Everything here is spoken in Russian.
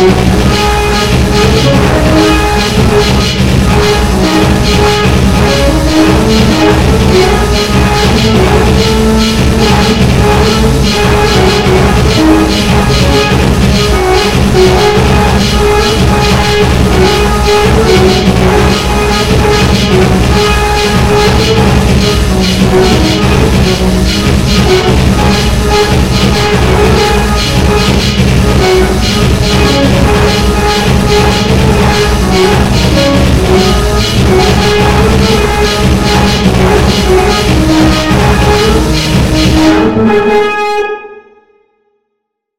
Música